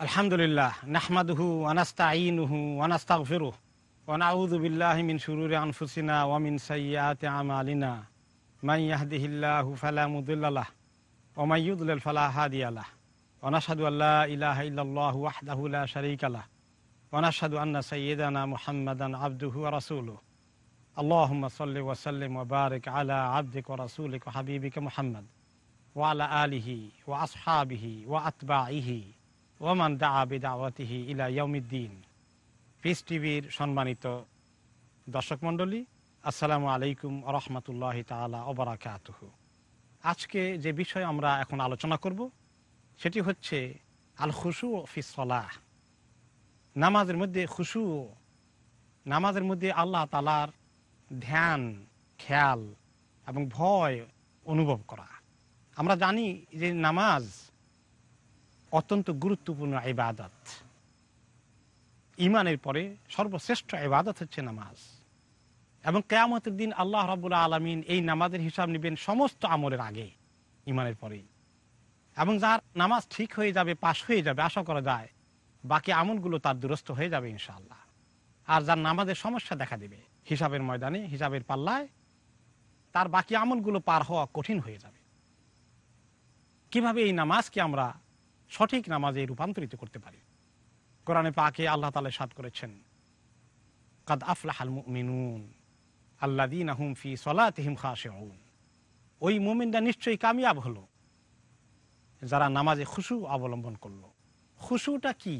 الحمد لله نحمده ونستعينه ونستغفره ونعوذ بالله من شرور أنفسنا ومن سيئات أعمالنا. من يهده الله فلا مضل له ومن يضلل فلا هادي له. ونشهد أن لا إله إلا الله وحده لا شريك له. ونشهد أن سيدنا محمدا عبده ورسوله. اللهم صل وسلم وبارك على عبدك ورسولك وحبيبك محمد وعلى آله وأصحابه وأتباعه Oman দা আবিদাওয়াতিহি ইলা ইয়মিদ্দিন piece টিভির সম্মানিত দর্শক মণ্ডলী, আসসালামু আলাইকুম রহমতুল্লাহ তালা ওবরাকাতহ আজকে যে বিষয় আমরা এখন আলোচনা করব, সেটি হচ্ছে আল খুশু ফিসলাহ নামাজের মধ্যে খুশু, নামাজের মধ্যে আল্লাহ তালার ধ্যান, খেয়াল এবং ভয় অনুভব করা। আমরা জানি যে নামাজ অত্যন্ত গুরুত্বপূর্ণ ইবাদত। ইমানের পরে সর্বশ্রেষ্ঠ ইবাদত হচ্ছে নামাজ। এবং কেয়ামতের দিন আল্লাহ রাবুল্লাহ আলমিন এই নামাজের হিসাব নেবেন সমস্ত আমলের আগে ইমানের পরেই। এবং যার নামাজ ঠিক হয়ে যাবে, পাশ হয়ে যাবে, আশা করা যায়, বাকি আমলগুলো তার দুরস্থ হয়ে যাবে ইনশাআল্লাহ। আর যার নামাজের সমস্যা দেখা দেবে, হিসাবের ময়দানে, হিসাবের পাল্লায়, তার বাকি আমলগুলো পার হওয়া কঠিন হয়ে যাবে। কীভাবে এই নামাজকে আমরা সঠিক নামাজে রূপান্তরিত করতে পারি। কোরআনে পাকে আল্লাহ তালা সাদ করেছেন, কাদ আফলাহাল মিনুন আল্লাদিন আহুম ফি সলাতিহিম খাশেউন। ওই মুমিনরা নিশ্চয়ই কামিয়াব হলো, যারা নামাজে খুশু অবলম্বন করল। খুশুটা কি?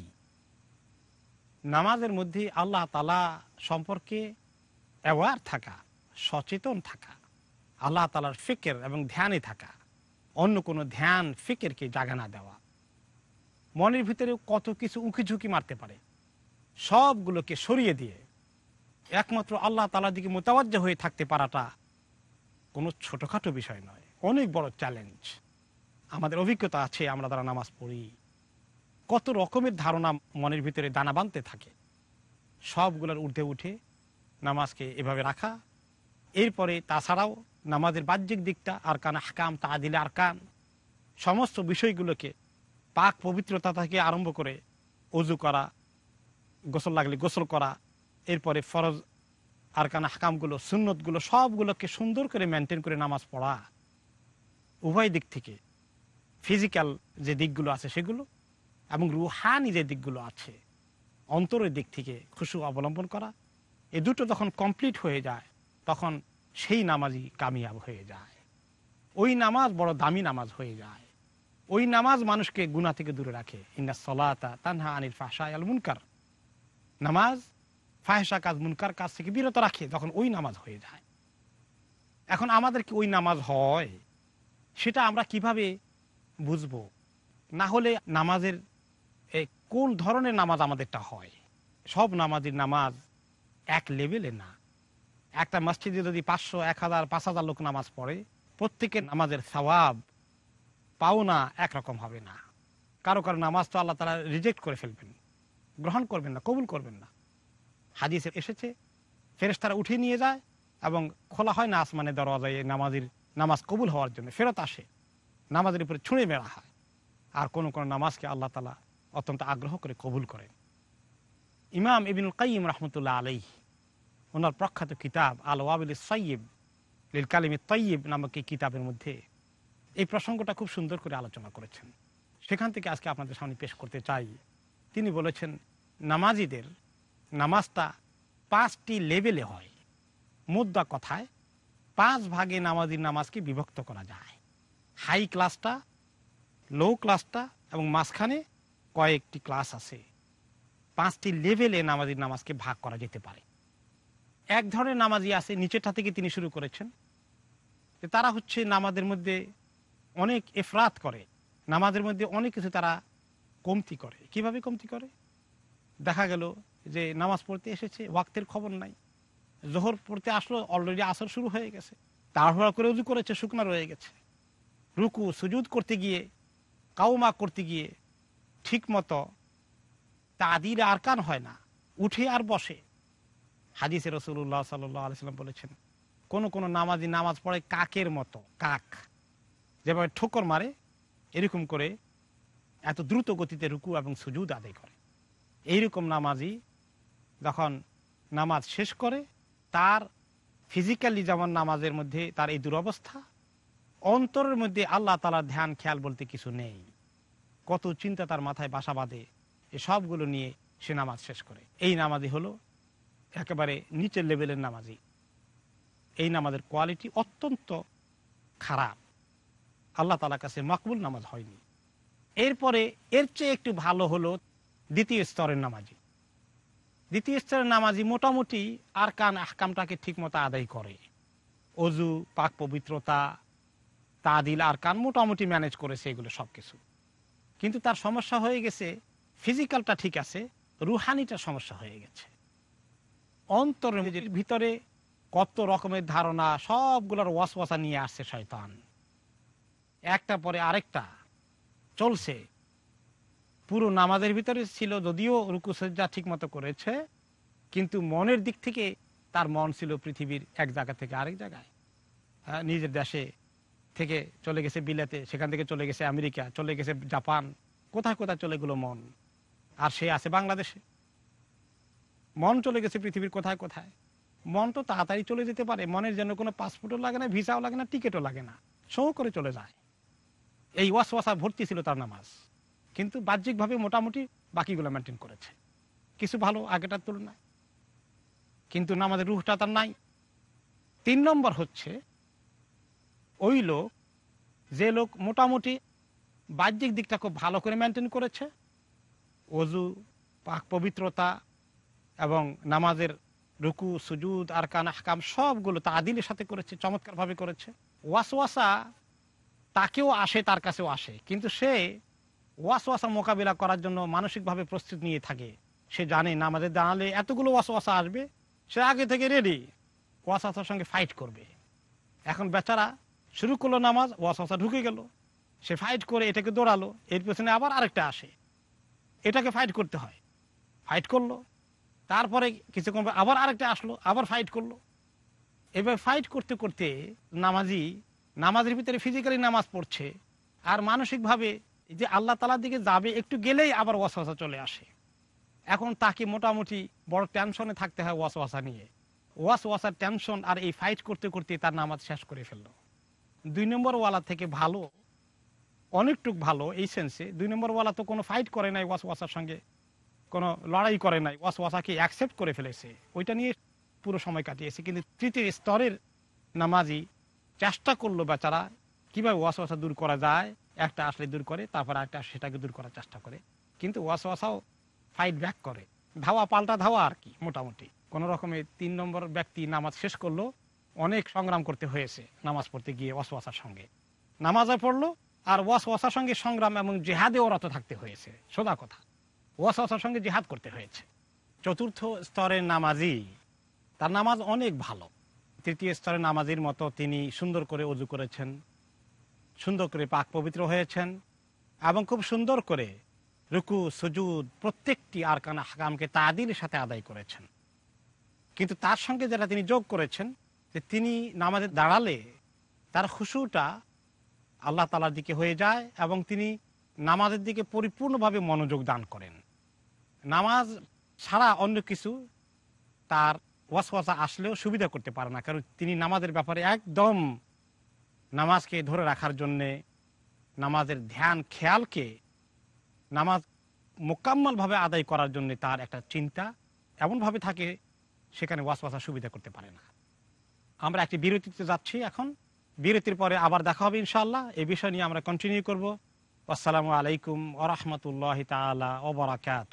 নামাজের মধ্যে আল্লাহ তালা সম্পর্কে অ্যাওয়ার থাকা, সচেতন থাকা, আল্লাহ তালার ফিকের এবং ধ্যানে থাকা, অন্য কোনো ধ্যান, ফিকেরকে জাগানা দেওয়া। মনের ভিতরে কত কিছু উঁকি ঝুঁকি মারতে পারে, সবগুলোকে সরিয়ে দিয়ে একমাত্র আল্লাহ তালার দিকে মোতাবজ্জ হয়ে থাকতে পারাটা কোনো ছোটোখাটো বিষয় নয়, অনেক বড় চ্যালেঞ্জ আমাদের অভিজ্ঞতা আছে, আমরা তারা নামাজ পড়ি, কত রকমের ধারণা মনের ভিতরে দানা বানতে থাকে। সবগুলোর ঊর্ধ্বে উঠে নামাজকে এভাবে রাখা, এরপরে তাছাড়াও নামাজের বাহ্যিক দিকটা আর কান হাকাম তাদিলে আর কান সমস্ত বিষয়গুলোকে পাক পবিত্রতা থেকে আরম্ভ করে অজু করা, গোসল লাগলে গোসল করা, এরপরে ফরজ আরকান হাকামগুলো সুন্নতগুলো, সবগুলোকে সুন্দর করে মেনটেন করে নামাজ পড়া। উভয় দিক থেকে ফিজিক্যাল যে দিকগুলো আছে সেগুলো এবং রুহানি যে দিকগুলো আছে, অন্তরের দিক থেকে খুশু অবলম্বন করা। এ দুটো যখন কমপ্লিট হয়ে যায়, তখন সেই নামাজই কামিয়াব হয়ে যায়। ওই নামাজ বড় দামি নামাজ হয়ে যায়। ওই নামাজ মানুষকে গুণা থেকে দূরে রাখে। ইন্না সলাতা তানহা আনির ফাহসা আল মুনকার। নামাজ ফাহেসা কাজ, মুনকার কাজ থেকে বিরত রাখে তখন ওই নামাজ হয়ে যায়। এখন আমাদের কি ওই নামাজ হয়? সেটা আমরা কীভাবে বুঝব? না হলে নামাজের কোন ধরনের নামাজ আমাদেরটা হয়? সব নামাজের নামাজ এক লেভেলে না। একটা মসজিদে যদি পাঁচশো, এক হাজার, পাঁচ হাজার লোক নামাজ পড়ে, প্রত্যেকের নামাজের সবাব পাওনা একরকম হবে না। কারও কারও নামাজ তো আল্লাহ তারা রিজেক্ট করে ফেলবেন। গ্রহণ করবেন না, কবুল করবেন না। হাদিসে এসেছে ফেরেস তারা উঠিয়ে নিয়ে যায় এবং খোলা হয় না আসমানে দরওয়াজায় নামাজের, নামাজ কবুল হওয়ার জন্য। ফেরত আসে, নামাজের উপরে ছুঁড়ে বেড়া হয়। আর কোনো কোনো নামাজকে আল্লাহ তালা অত্যন্ত আগ্রহ করে কবুল করেন। ইমাম ইবিনুল কাইম রহমতুল্লাহ আলাই ওনার প্রখ্যাত কিতাব আল ওয়াবিল সৈয়ব লিল কালিমি তৈয়ব নামক এই কিতাবের মধ্যে এই প্রসঙ্গটা খুব সুন্দর করে আলোচনা করেছেন। সেখান থেকে আজকে আপনাদের সামনে পেশ করতে চাই। তিনি বলেছেন, নামাজিদের নামাজটা পাঁচটি লেভেলে হয়। মুদ্রা কথায় পাঁচ ভাগে নামাজির নামাজকে বিভক্ত করা যায়। হাই ক্লাসটা, লো ক্লাসটা এবং মাঝখানে কয়েকটি ক্লাস আছে। পাঁচটি লেভেলে নামাজির নামাজকে ভাগ করা যেতে পারে। এক ধরনের নামাজি আছে, নিচেরটা থেকে তিনি শুরু করেছেন। তারা হচ্ছে নামাজের মধ্যে অনেক এফরাত করে, নামাজের মধ্যে অনেক কিছু তারা কমতি করে। কীভাবে কমতি করে? দেখা গেল যে নামাজ পড়তে এসেছে, ওয়াক্তের খবর নাই। জোহর পড়তে আসলো অলরেডি আসর শুরু হয়ে গেছে। তাড়াহুড়া করে উজু করেছে, শুকনা রয়ে গেছে। রুকু, সুজুদ করতে গিয়ে, কাউমা করতে গিয়ে ঠিক মতো তাদির আরকান হয় না, উঠে আর বসে। হাদিসে রসুল্লাহ সাল্লাম বলেছেন, কোন কোন নামাজি নামাজ পড়ে কাকের মতো, কাক। যেভাবে ঠোকর মারে, এরকম করে এত দ্রুত গতিতে রুকু এবং সুজুদ আদায় করে। এইরকম নামাজি যখন নামাজ শেষ করে, তার ফিজিক্যালি যেমন নামাজের মধ্যে তার এই দুরবস্থা, অন্তরের মধ্যে আল্লাহ তালার ধ্যান, খেয়াল বলতে কিছু নেই। কত চিন্তা তার মাথায় বাসা বাঁধে সবগুলো নিয়ে সে নামাজ শেষ করে। এই নামাজি হলো একেবারে নিচের লেভেলের নামাজি। এই নামাজের কোয়ালিটি অত্যন্ত খারাপ। আল্লাহ তালার কাছে মকবুল নামাজ হয়নি। এরপরে এর চেয়ে একটু ভালো হলো দ্বিতীয় স্তরের নামাজি। দ্বিতীয় স্তরের নামাজি মোটামুটি আর কান আহকামটাকে ঠিক মতো আদায় করে। অজু, পাক পবিত্রতা, তাদিল আর কান মোটামুটি ম্যানেজ করেছে এগুলো সব কিছু কিন্তু তার সমস্যা হয়ে গেছে, ফিজিক্যালটা ঠিক আছে রুহানিটা সমস্যা হয়ে গেছে। অন্তরের ভিতরে কত রকমের ধারণা, সবগুলোর ওয়াসওয়াসা নিয়ে আসছে শয়তান। একটা পরে আরেকটা চলছে। পুরো নামাজের ভিতরে ছিল যদিও রুকু সজ্জা ঠিক মতো করেছে কিন্তু মনের দিক থেকে তার মন ছিল পৃথিবীর এক জায়গা থেকে আরেক জায়গায়। হ্যাঁ, নিজের দেশে থেকে চলে গেছে বিলেতে সেখান থেকে চলে গেছে আমেরিকা চলে গেছে জাপান কোথায় কোথায় চলে গেলো মন? আর সে আছে বাংলাদেশে। মন চলে গেছে পৃথিবীর কোথায় কোথায়। মন তো তাড়াতাড়ি চলে যেতে পারে মনের জন্য কোনো পাসপোর্টও লাগে না ভিসাও লাগে না টিকিটও লাগে না। শো করে চলে যায়। এই ওয়াস ওয়াসা ভর্তি ছিল তার নামাজ। কিন্তু বাহ্যিকভাবে মোটামুটি বাকিগুলো মেনটেন করেছে। কিছু ভালো আগেটার তুলনায়। কিন্তু নামাজের রুহটা তার নাই। তিন নম্বর হচ্ছে, ওই লোক, যে লোক মোটামুটি বাহ্যিক দিকটা খুব ভালো করে মেনটেন করেছে অজু পাক পবিত্রতা এবং নামাজের রুকু, সুজুদ আর কান আহকাম সবগুলো তা আদিলের সাথে করেছে, চমৎকারভাবে করেছে। ওয়াসওয়াসা তাকেও আসে, তার কাছেও আসে। কিন্তু সে ওয়াসওয়াসা মোকাবিলা করার জন্য মানসিকভাবে প্রস্তুত নিয়ে থাকে। সে জানে নামাজে দাঁড়ালে এতগুলো ওয়াসওয়াসা আসবে, সে আগে থেকে রেডি ওয়াসওয়াসার সঙ্গে ফাইট করবে। এখন বেচারা শুরু করল নামাজ, ওয়াসওয়াসা ঢুকে গেল। সে ফাইট করে এটাকে দৌড়ালো, এর পেছনে আবার আরেকটা আসে। এটাকে ফাইট করতে হয়। ফাইট করল, তারপরে কিছুক্ষণ আবার আরেকটা আসলো, আবার ফাইট করল। এবার ফাইট করতে করতে নামাজি নামাজের ভিতরে ফিজিক্যালি নামাজ পড়ছে। আর মানসিকভাবে যে আল্লাহ তালার দিকে যাবে, একটু গেলেই আবার ওয়াসওয়াসা চলে আসে। এখন তাকে মোটামুটি বড় টেনশনে থাকতে হয় ওয়াসওয়াসা নিয়ে। ওয়াসওয়াসার টেনশন আর এই ফাইট করতে করতে তার নামাজ শেষ করে ফেলল। দুই নম্বর ওয়ালা থেকে ভালো, অনেকটুক ভালো এই সেন্সে দুই নম্বর ওয়ালা তো কোনো ফাইট করে নাই ওয়াসওয়াসার সঙ্গে, কোনো লড়াই করে নাই, ওয়াসওয়াসাকে অ্যাকসেপ্ট করে ফেলেছে। ওইটা নিয়ে পুরো সময় কাটিয়েছে। কিন্তু তৃতীয় স্তরের নামাজি চেষ্টা করল বেচারা কীভাবে ওয়াসওয়াসা দূর করা যায়, একটা আসলে দূর করে, তারপর একটা সেটাকে দূর করার চেষ্টা করে। কিন্তু ওয়াসওয়াসাও ফাইট ব্যাক করে। ধাওয়া পাল্টা ধাওয়া আর কি, মোটামুটি। কোন রকমের তিন নম্বর ব্যক্তি নামাজ শেষ করল, অনেক সংগ্রাম করতে হয়েছে নামাজ পড়তে গিয়ে ওয়াসওয়াসার সঙ্গে। নামাজে পড়ল আর ওয়াসওয়াসার সঙ্গে সংগ্রাম এবং জেহাদে ওরত থাকতে হয়েছে, সোজা কথা। ওয়াসওয়াসার সঙ্গে জেহাদ করতে হয়েছে। চতুর্থ স্তরের নামাজি, তার নামাজ অনেক ভালো। তৃতীয় স্তরে নামাজির মতো তিনি সুন্দর করে অজু করেছেন, সুন্দর করে পাক পবিত্র হয়েছেন এবং খুব সুন্দর করে রুকু, সুজুদ প্রত্যেকটি আরকান হাকামকে তাদির সাথে আদায় করেছেন। কিন্তু তার সঙ্গে যেটা তিনি যোগ করেছেন, যে তিনি নামাজে দাঁড়ালে তার খুশুটা আল্লাহ তালার দিকে হয়ে যায় এবং তিনি নামাজের দিকে পরিপূর্ণভাবে মনোযোগ দান করেন। নামাজ ছাড়া অন্য কিছু তার ওয়াসওয়াসা আসলেও সুবিধা করতে পারে না, কারণ তিনি নামাজের ব্যাপারে একদম নামাজকে ধরে রাখার জন্যে নামাজের ধ্যান, খেয়ালকে নামাজ মোকাম্মলভাবে আদায় করার জন্য তার একটা চিন্তা এমনভাবে থাকে, সেখানে ওয়াসওয়াসা সুবিধা করতে পারে না। আমরা একটি বিরতিতে যাচ্ছি এখন। বিরতির পরে আবার দেখা হবে ইনশাল্লাহ এই বিষয় নিয়ে আমরা কন্টিনিউ করব। আসসালামু আলাইকুম ওরহমতুল্লাহ তালা ওবরাকাত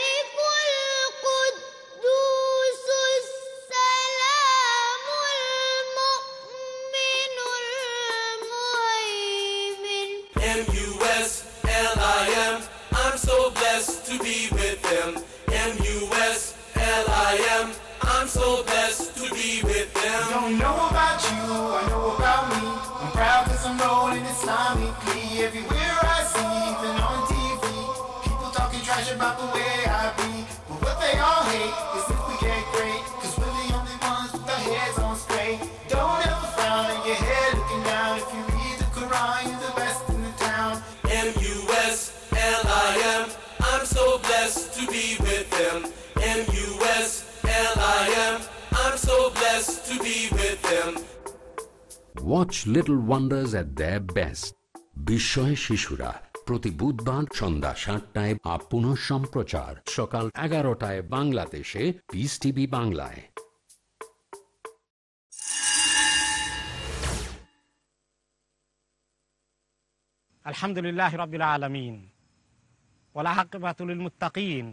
To be with him. Watch little wonders at the best বিস্ময় শিশুরা প্রতি বুধবার সন্ধ্যা সাতটায় আপন সম্প্রচার। সকাল এগারোটায় বাংলাদেশে পিস টিভি বাংলায়। আলহামদুলিল্লাহ রবিল আলমিন। ওলাহাকিবাতুল মুতাকিন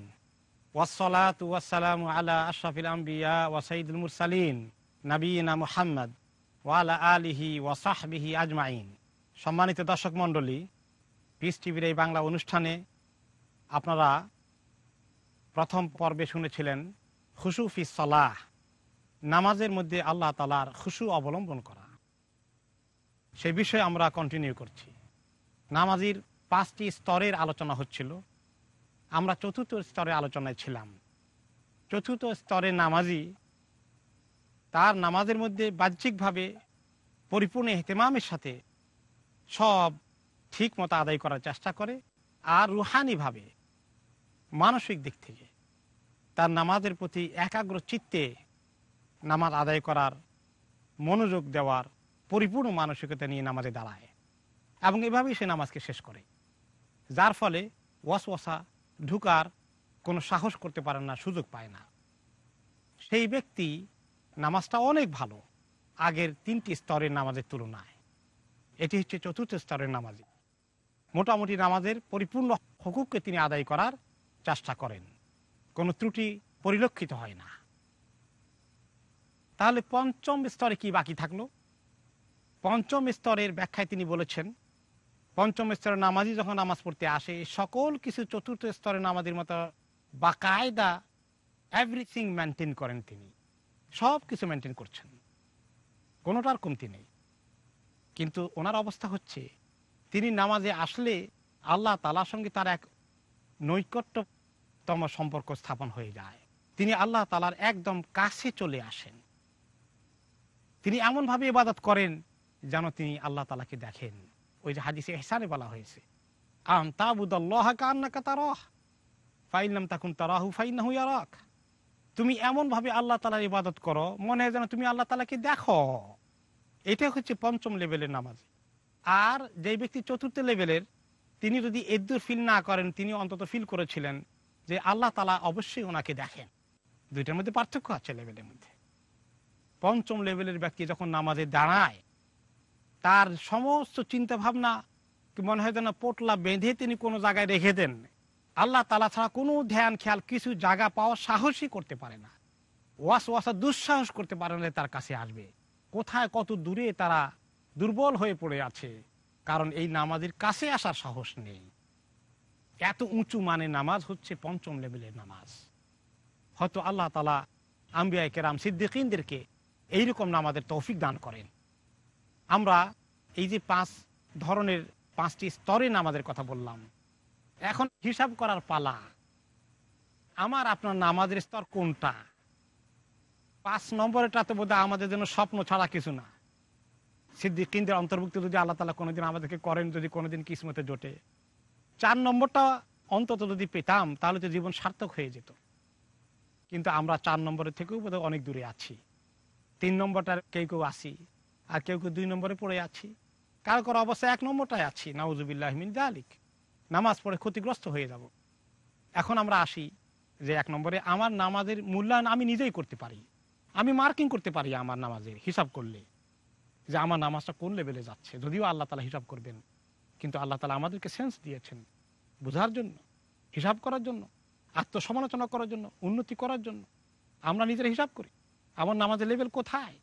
ওয়াসলাত ওয়াসালাম আলা আশরাফিল আম্বিয়া ওয়াসাইদুল মুরসালিন। নবীনা মুহাম্মদ ওয়ালা আলিহি ওয়াসাহবিহি আজমাইন। সম্মানিত দর্শক মণ্ডলী পিস টিভির এই বাংলা অনুষ্ঠানে আপনারা প্রথম পর্বে শুনেছিলেন খুশুফি সলাহ, নামাজের মধ্যে আল্লাহ তালার খুশু অবলম্বন করা। সে বিষয়ে আমরা কন্টিনিউ করছি। নামাজির পাঁচটি স্তরের আলোচনা হচ্ছিল। আমরা চতুর্থ স্তরে আলোচনায় ছিলাম। চতুর্থ স্তরে নামাজি তার নামাজের মধ্যে বাহ্যিকভাবে পরিপূর্ণ এহতেমামের সাথে সব ঠিক মতো আদায় করার চেষ্টা করে আর রুহানিভাবে মানসিক দিক থেকে তার নামাজের প্রতি একাগ্র চিত্তে নামাজ আদায় করার, মনোযোগ দেওয়ার পরিপূর্ণ মানসিকতা নিয়ে নামাজে দাঁড়ায় এবং এভাবেই সে নামাজকে শেষ করে। যার ফলে ওয়াসওয়াসা ঢুকার কোনো সাহস করতে পারে না, সুযোগ পায় না। সেই ব্যক্তি নামাজটা অনেক ভালো। আগের তিনটি স্তরের নামাজের তুলনায়। এটি হচ্ছে চতুর্থ স্তরের নামাজি। মোটামুটি নামাজের পরিপূর্ণ হকুককে তিনি আদায় করার চেষ্টা করেন। কোনো ত্রুটি পরিলক্ষিত হয় না। তাহলে পঞ্চম স্তরে কি বাকি থাকল? পঞ্চম স্তরের ব্যাখ্যায় তিনি বলেছেন, পঞ্চম স্তরের নামাজি যখন নামাজ পড়তে আসে সকল কিছু চতুর্থ স্তরের নামাজের মতো বাকায়দা এভরিথিং মেনটেন করেন তিনি। সব কিছু মেনটেন করছেন। কোনোটার কমতি নেই। কিন্তু ওনার অবস্থা হচ্ছে, তিনি নামাজে আসলে আল্লাহ তালার সঙ্গে তার এক নৈকট্যতম সম্পর্ক স্থাপন হয়ে যায়। তিনি আল্লাহ তালার একদম কাছে চলে আসেন। তিনি এমনভাবে ইবাদত করেন যেন তিনি আল্লাহ তালাকে দেখেন। ওই যে হাদিসে এহসানে বলা হয়েছে আম তাবুদাল্লাহ কান্নাকা তারাহ ফাইলাম তাকুন তারাহু ফাইনাহু ইয়ারাক। তুমি এমনভাবে আল্লাহ তালার ইবাদত করো, মনে হয় যেন তুমি আল্লাহ তালাকে দেখো। এটা হচ্ছে পঞ্চম লেভেলের নামাজ। আর যে ব্যক্তি চতুর্থ লেভেলের, তিনি যদি এদ্দুর ফিল না করেন, তিনি অন্তত ফিল করেছিলেন যে আল্লাহ তালা অবশ্যই ওনাকে দেখেন। দুইটার মধ্যে পার্থক্য আছে লেভেলের মধ্যে। পঞ্চম লেভেলের ব্যক্তি যখন নামাজে দাঁড়ায়, তার সমস্ত চিন্তা ভাবনা মনে হয় যেন পোটলা বেঁধে তিনি কোনো জায়গায় রেখে দেন। আল্লাহ তালা ছাড়া কোনো ধ্যান, খেয়াল, কিছু জায়গা পাওয়া সাহসই করতে পারে না। ওয়াস, ওয়াসা দুঃসাহস করতে পারে না তার কাছে আসবে। কোথায় কত দূরে তারা দুর্বল হয়ে পড়ে আছে, কারণ এই নামাজের কাছে আসার সাহস নেই। এত উঁচু মানে নামাজ হচ্ছে পঞ্চম লেভেলের নামাজ। হয়তো আল্লাহ তালা আম্বিয়া কেরাম, সিদ্দিকিনদেরকে এইরকম নামাজের তৌফিক দান করেন। আমরা এই যে পাঁচ ধরনের, পাঁচটি স্তরে নামাজের কথা বললাম এখন হিসাব করার পালা। আমার আপনার নামাজের স্তর কোনটা? পাঁচ নম্বরেটা তো বোধহয় আমাদের জন্য স্বপ্ন ছাড়া কিছু না। সিদ্দিকিনদের অন্তর্ভুক্ত যদি আল্লাহ তালা কোনোদিন আমাদেরকে করেন, যদি কোনোদিন কিসমতে জোটে। চার নম্বরটা অন্তত যদি পেতাম, তাহলে তো জীবন সার্থক হয়ে যেত। কিন্তু আমরা চার নম্বরের থেকেও বোধহয় অনেক দূরে আছি। তিন নম্বরটার কেউ কেউ আছি, আর কেউ কেউ দুই নম্বরে পড়ে আছি। কারও কারও অবস্থায় এক নম্বরটায় আছি। নাউজুবিল্লাহমিন জালিক নামাজ পড়ে ক্ষতিগ্রস্ত হয়ে যাব। এখন আমরা আসি যে এক নম্বরে আমার নামাজের মূল্যায়ন আমি নিজেই করতে পারি। আমি মার্কিং করতে পারি আমার নামাজের হিসাব করলে। যে আমার নামাজটা কোন লেভেলে যাচ্ছে, যদিও আল্লাহ তালা হিসাব করবেন। কিন্তু আল্লাহ তালা আমাদেরকে সেন্স দিয়েছেন বোঝার জন্য, হিসাব করার জন্য, আত্মসমালোচনা করার জন্য, উন্নতি করার জন্য। আমরা নিজের হিসাব করি, আমার নামাজের লেভেল কোথায়?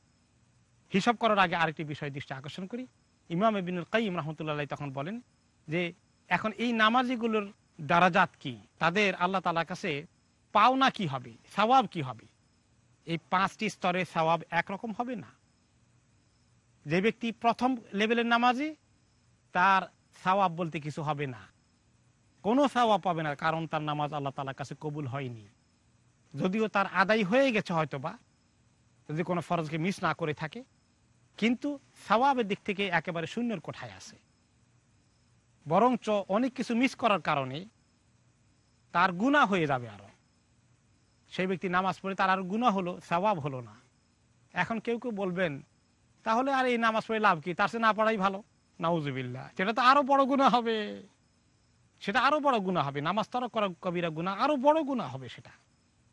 হিসাব করার আগে আরেকটি বিষয় দৃষ্টি আকর্ষণ করি। ইমাম বিনুল কাইম রহমতুল্লাহ তখন বলেন যে এখন এই নামাজিগুলোর দারাজাত কি? তাদের আল্লাহ তালার কাছে পাওনা কি হবে? সওয়াব কি হবে? এই পাঁচটি স্তরে সওয়াব একরকম হবে না? যে ব্যক্তি প্রথম লেভেলের নামাজি, তার সওয়াব বলতে কিছু হবে না। কোনো সওয়াব পাবে না, কারণ তার নামাজ আল্লাহ তালার কাছে কবুল হয়নি। যদিও তার আদায় হয়ে গেছে হয়তো বা যদি কোনো ফরজকে মিস না করে থাকে, কিন্তু সওয়াবের দিক থেকে একেবারে শূন্যের কোঠায় আছে। বরঞ্চ অনেক কিছু মিস করার কারণে তার গুণা হয়ে যাবে আরও। সেই ব্যক্তি নামাজ পড়ে তার আর গুণা হলো সওয়াব হলো না। এখন কেউ কেউ বলবেন, তাহলে আর এই নামাজ পড়ে লাভ কি? তার সে না পড়াই ভালো। নাউজুবিল্লা সেটা তো আরও বড় গুণা হবে। সেটা আরও বড় গুণা হবে। নামাজ তরক করা কবিরা গুণা আরও বড় গুণা হবে সেটা।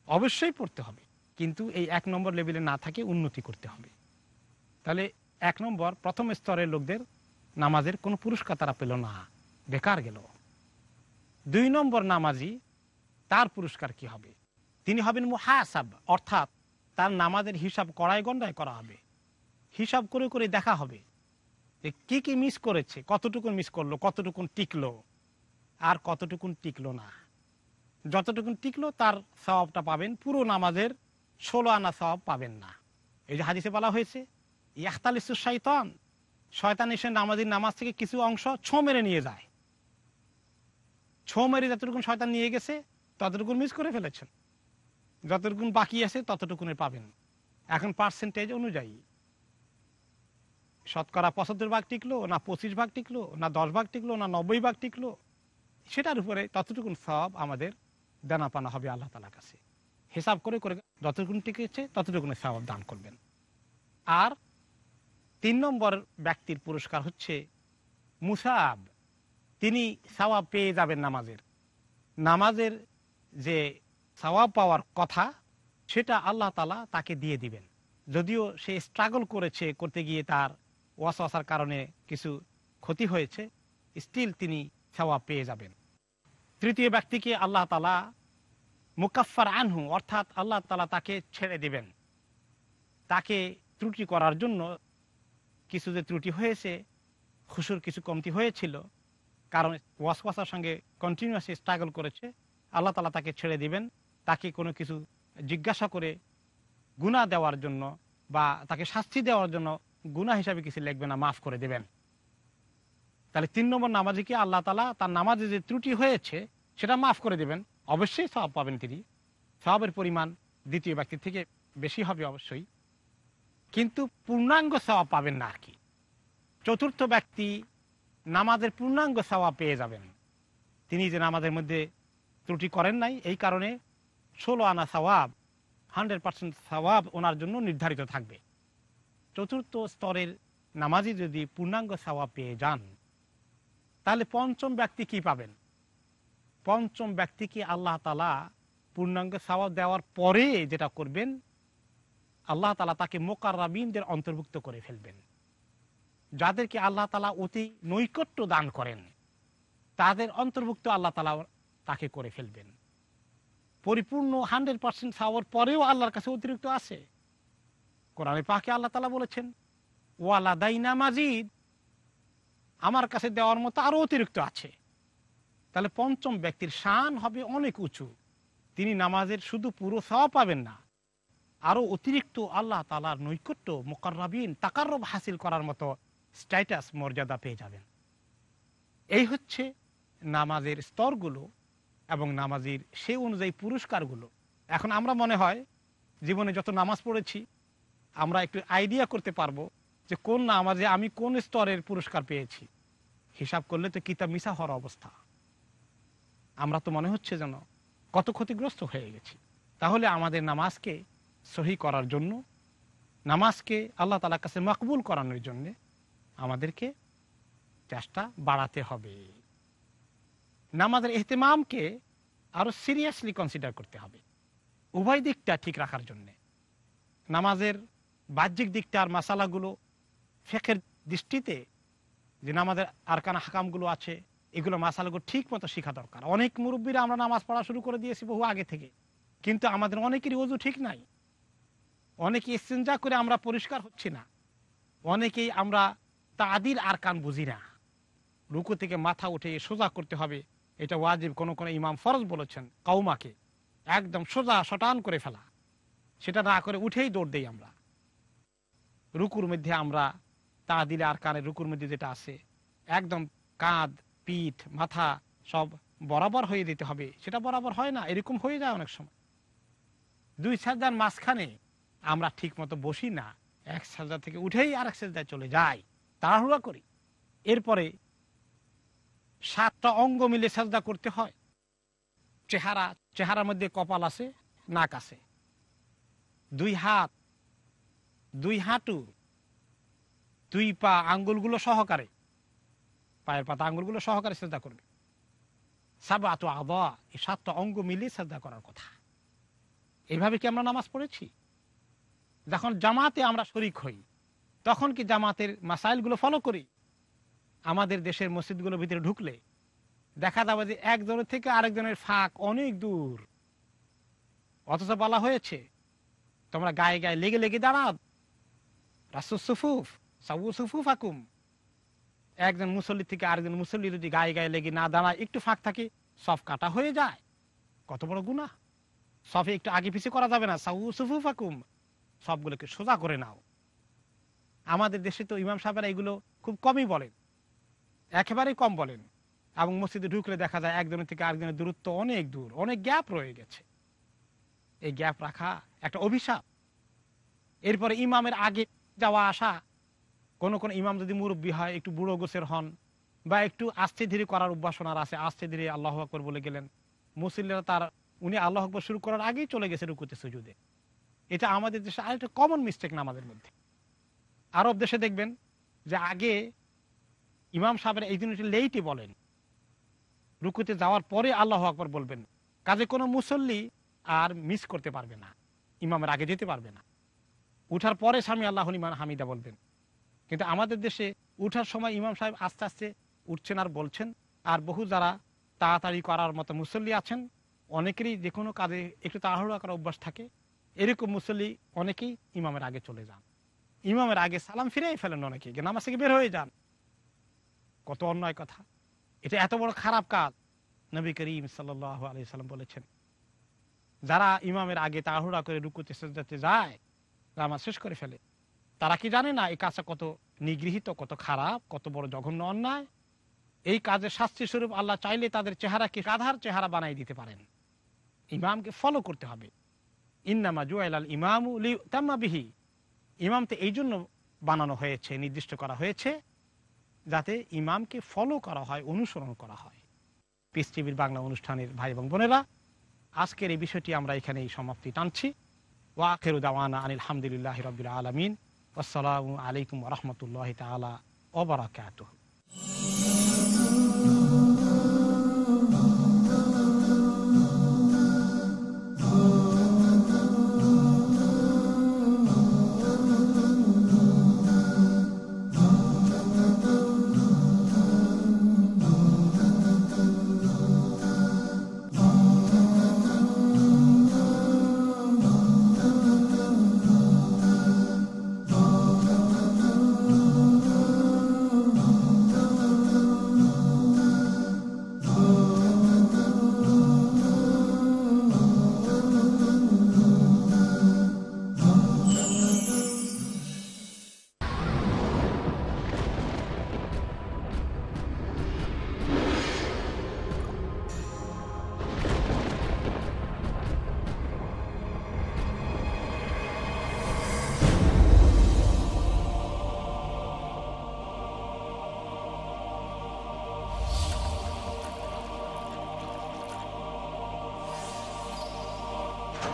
অবশ্যই পড়তে হবে। কিন্তু এই এক নম্বর লেভেলে না থাকে উন্নতি করতে হবে। তাহলে এক নম্বর, প্রথম স্তরের লোকদের নামাজের কোনো পুরস্কার তারা পেল না। বেকার গেল। দুই নম্বর নামাজি, তার পুরস্কার কি হবে? তিনি হবেন মুহাসাব, অর্থাৎ তার নামাজের হিসাব কড়াই গন্ডায় করা হবে। হিসাব করে করে দেখা হবে যে কি কি মিস করেছে, কতটুকুন মিস করল, কতটুকুন টিকলো, আর কতটুকুন টিকলো না। যতটুকুন টিকলো, তার স্বভাবটা পাবেন, পুরো নামাজের ষোলো আনা স্বভাব পাবেন না। এই যে হাদিসে বলা হয়েছে ইয়াহতালিসু শয়তান শয়তান এসে নামাজির নামাজ থেকে কিছু অংশ ছো মেরে নিয়ে যায়। ছো মেরে যতটুকুন শয়তান নিয়ে গেছে, ততটুকুন মিস করে ফেলেছেন। যতটুকুন বাকি আছে ততটুকুনের পাবেন। এখন পার্সেন্টেজ অনুযায়ী। শতকরা পঁচাত্তর ভাগ টিকলো, না পঁচিশ ভাগ টিকলো, না দশ ভাগ টিকলো, না নব্বই ভাগ টিকলো, সেটার উপরে ততটুকুন সব আমাদের দানা পানা হবে আল্লাহ তালার কাছে। হিসাব করে করে যতটুকুন টিকেছে ততটুকুন সবাব দান করবেন। আর তিন নম্বর ব্যক্তির পুরস্কার হচ্ছে মুসাব। তিনি সওয়াব পেয়ে যাবেন নামাজের। নামাজের যে সওয়াব পাওয়ার কথা, সেটা আল্লাহ তালা তাকে দিয়ে দিবেন। যদিও সে স্ট্রাগল করেছে, করতে গিয়ে তার ওয়াসার কারণে কিছু ক্ষতি হয়েছে স্টিল তিনি সওয়াব পেয়ে যাবেন। তৃতীয় ব্যক্তিকে আল্লাহ তালা মুকাফার আনহু, অর্থাৎ আল্লাহ তালা তাকে ছেড়ে দিবেন। তাকে ত্রুটি করার জন্য কিছু যে ত্রুটি হয়েছে, খুশুর কিছু কমতি হয়েছিল কারণ ওয়াসওয়াসার সঙ্গে কন্টিনিউয়াসলি স্ট্রাগল করেছে, আল্লাহ তালা তাকে ছেড়ে দিবেন, তাকে কোনো কিছু জিজ্ঞাসা করে গুণা দেওয়ার জন্য বা তাকে শাস্তি দেওয়ার জন্য গুণা হিসাবে কিছু লিখবে না, মাফ করে দেবেন। তাহলে তিন নম্বর নামাজিকে আল্লাহ তালা তার নামাজে যে ত্রুটি হয়েছে, সেটা মাফ করে দেবেন? অবশ্যই সব পাবেন তিনি। সবের পরিমাণ দ্বিতীয় ব্যক্তির থেকে বেশি হবে অবশ্যই। কিন্তু পূর্ণাঙ্গ সওয়া পাবেন না আর কি। চতুর্থ ব্যক্তি নামাজের পূর্ণাঙ্গ সওয়া পেয়ে যাবেন। তিনি যে নামাজের মধ্যে ত্রুটি করেন নাই, এই কারণে ষোলো আনা সওয়াব, হান্ড্রেড পার্সেন্ট সওয়াব ওনার জন্য নির্ধারিত থাকবে। চতুর্থ স্তরের নামাজি যদি পূর্ণাঙ্গ সওয়াব পেয়ে যান, তাহলে পঞ্চম ব্যক্তি কি পাবেন? পঞ্চম ব্যক্তিকে আল্লাহ তালা পূর্ণাঙ্গ সওয়াব দেওয়ার পরে যেটা করবেন, আল্লাহ তালা তাকে মোকাররাবিনদের অন্তর্ভুক্ত করে ফেলবেন। যাদেরকে আল্লাহ তালা অতি নৈকট্য দান করেন, তাদের অন্তর্ভুক্ত আল্লাহ তালা তাকে করে ফেলবেন। পরিপূর্ণ হান্ড্রেড পার্সেন্ট খাওয়ার পরেও আল্লাহর কাছে অতিরিক্ত আছে। কোরআনে পাকে আল্লাহ তালা বলেছেন ওয়ালা দাইনা মাজিদ আমার কাছে দেওয়ার মতো আরও অতিরিক্ত আছে। তাহলে পঞ্চম ব্যক্তির শান হবে অনেক উঁচু। তিনি নামাজের শুধু পুরো সওয়া পাবেন না, আরও অতিরিক্ত আল্লাহ তালার নৈকট্য, মোকাররাবিন তাকারব হাসিল করার মতো স্ট্যাটাস মর্যাদা পেয়ে যাবেন। এই হচ্ছে নামাজের স্তরগুলো এবং নামাজির সেই অনুযায়ী পুরস্কারগুলো। এখন আমরা মনে হয় জীবনে যত নামাজ পড়েছি, আমরা একটু আইডিয়া করতে পারব যে কোন নামাজে আমি কোন স্তরের পুরস্কার পেয়েছি। হিসাব করলে তো কিতাব মিশা হওয়ার অবস্থা। আমরা তো মনে হচ্ছে যেন কত ক্ষতিগ্রস্ত হয়ে গেছি। তাহলে আমাদের নামাজকে সহি করার জন্য, নামাজকে আল্লাহ তালার কাছে মকবুল করানোর জন্য আমাদেরকে চেষ্টা বাড়াতে হবে। নামাজের এহতেমামকে আরও সিরিয়াসলি কনসিডার করতে হবে। উভয় দিকটা ঠিক রাখার জন্য। নামাজের বাহ্যিক দিকটা আর মাসালাগুলো ফেকের দৃষ্টিতে যে নামাজের আরকানা হাকামগুলো আছে, এগুলো মাসালাগুলো ঠিক মতো শেখা দরকার। অনেক মুরব্বীরা আমরা নামাজ পড়া শুরু করে দিয়েছি বহু আগে থেকে। কিন্তু আমাদের অনেকেরই অজু ঠিক নাই। অনেকে ইস্তেঞ্জা করে আমরা পরিষ্কার হচ্ছি না। অনেকেই আমরা তাদির আর কান বুঝি না। রুকু থেকে মাথা উঠে সোজা করতে হবে। এটা ওয়াজিব, কোনো কোনো ইমাম ফরজ বলেছেন কাউমাকে। একদম সোজা শটান করে ফেলা। সেটা না করে উঠেই দৌড় দেই আমরা। রুকুর মধ্যে আমরা তা দিলে আর কানের রুকুর মধ্যে যেটা আছে, একদম কাঁধ, পিঠ, মাথা সব বরাবর হয়ে দিতে হবে। সেটা বরাবর হয় না, এরকম হয়ে যায় অনেক সময়। দুই সাজার মাঝখানে আমরা ঠিক মতো বসি না। এক সাজা থেকে উঠেই আর এক সাজায় চলে যাই। তাড়াহুড়া করি। এরপরে সাতটা অঙ্গ মিলে সাজদা করতে হয়। চেহারা, চেহারার মধ্যে কপাল আছে, নাক আছে। দুই হাত, দুই হাঁটু, দুই পা আঙ্গুলগুলো সহকারে, পায়ের পাতা আঙ্গুলগুলো সহকারে শ্রদ্ধা করবে। সাবা তো আবা এই সাতটা অঙ্গ মিলিয়ে শ্রদ্ধা করার কথা। এইভাবে কি আমরা নামাজ পড়েছি? যখন জামাতে আমরা শরিক হই তখন কি জামাতের মাসাইলগুলো ফলো করি? আমাদের দেশের মসজিদগুলোর ভিতরে ঢুকলে দেখা যাবে যে একজনের থেকে আরেকজনের ফাঁক অনেক দূর। অথচ বলা হয়েছে, তোমরা গায়ে গায়ে লেগে লেগে দাঁড়াও। রাসু সুফুফ, সাবু সুফুফ আকুম একজন মুসল্লি থেকে আরেকজন মুসল্লি যদি গায়ে গায়ে লেগে না দাঁড়ায়, একটু ফাঁক থাকে, সব কাটা হয়ে যায়। কত বড় গুণা সফে একটু আগে পিছিয়ে করা যাবে না। সাউ সুফুফ আকুম সবগুলোকে সোজা করে নাও। আমাদের দেশে তো ইমাম সাহেবেরা এগুলো খুব কমই বলেন। একেবারেই কম বলেন। এবং মসজিদে ঢুকলে দেখা যায় একজনের থেকে আরেকজনের দূরত্ব অনেক দূর, অনেক গ্যাপ রয়ে গেছে। এই গ্যাপ রাখা একটা অভিশাপ। এরপরে ইমামের আগে যাওয়া আসা, কোন কোন ইমাম যদি মুরব্বী হয়, একটু বুড়ো গোছের হন বা একটু আস্তে ধীরে করার উপাসনার আছে, আস্তে ধীরে আল্লাহ আকবর বলে গেলেন। মুসলিমরা তার, উনি আল্লাহ আকবর শুরু করার আগেই চলে গেছে রুকুতে, সুজুদে। এটা আমাদের দেশে আরেকটা কমন মিস্টেক না আমাদের মধ্যে। আরব দেশে দেখবেন যে আগে ইমাম সাহেবের এই জিনিসটি লেইটে বলেন। রুকুতে যাওয়ার পরে আল্লাহ আকবর বলবেন। কাজে কোনো মুসল্লি আর মিস করতে পারবে না, ইমামের আগে যেতে পারবে না। উঠার পরে স্বামী আল্লাহ ইমান হামিদা বলবেন। কিন্তু আমাদের দেশে উঠার সময় ইমাম সাহেব আস্তে আস্তে উঠছেন আর বলছেন, আর বহু যারা তাড়াতাড়ি করার মতো মুসল্লি আছেন, অনেকেরই যে কোনো কাজে একটু তাড়াহুড়া করার অভ্যাস থাকে, এরকম মুসল্লি অনেকেই ইমামের আগে চলে যান। ইমামের আগে সালাম ফিরেই ফেলেন অনেকে নামাজ থেকে বের হয়ে যান। কত অন্যায় কথা। এটা এত বড় খারাপ কাজ, নবী করিম সাল্লাহ আলি সাল্লাম বলেছেন। যারা ইমামের আগে তাড়াহুড়া করে রুকুতে সেজাতে যায়, নামাজ শেষ করে ফেলে, তারা কি জানে না এই কাজটা কত নিগৃহীত, কত খারাপ, কত বড় জঘন্য অন্যায়? এই কাজের শাস্তি স্বরূপ আল্লাহ চাইলে তাদের চেহারাকে সাধার চেহারা বানাই দিতে পারেন। ইমামকে ফলো করতে হবে। ইন্নামা জুয়াল ইমামু বিহি। ইমাম তো এই জন্য বানানো হয়েছে, নির্দিষ্ট করা হয়েছে, যাতে ইমামকে ফলো করা হয়, অনুসরণ করা হয়। পিস টিভির বাংলা অনুষ্ঠানের ভাই এবং বোনেরা, আজকের এই বিষয়টি আমরা এখানে এই সমাপ্তি টানছি। ওয়াকের দাওয়ানা আনিল হামদুলিল্লাহ রবিল আলমিন। আসসালামু আলাইকুম রহমতুল্লাহ তালা ওবরাকাত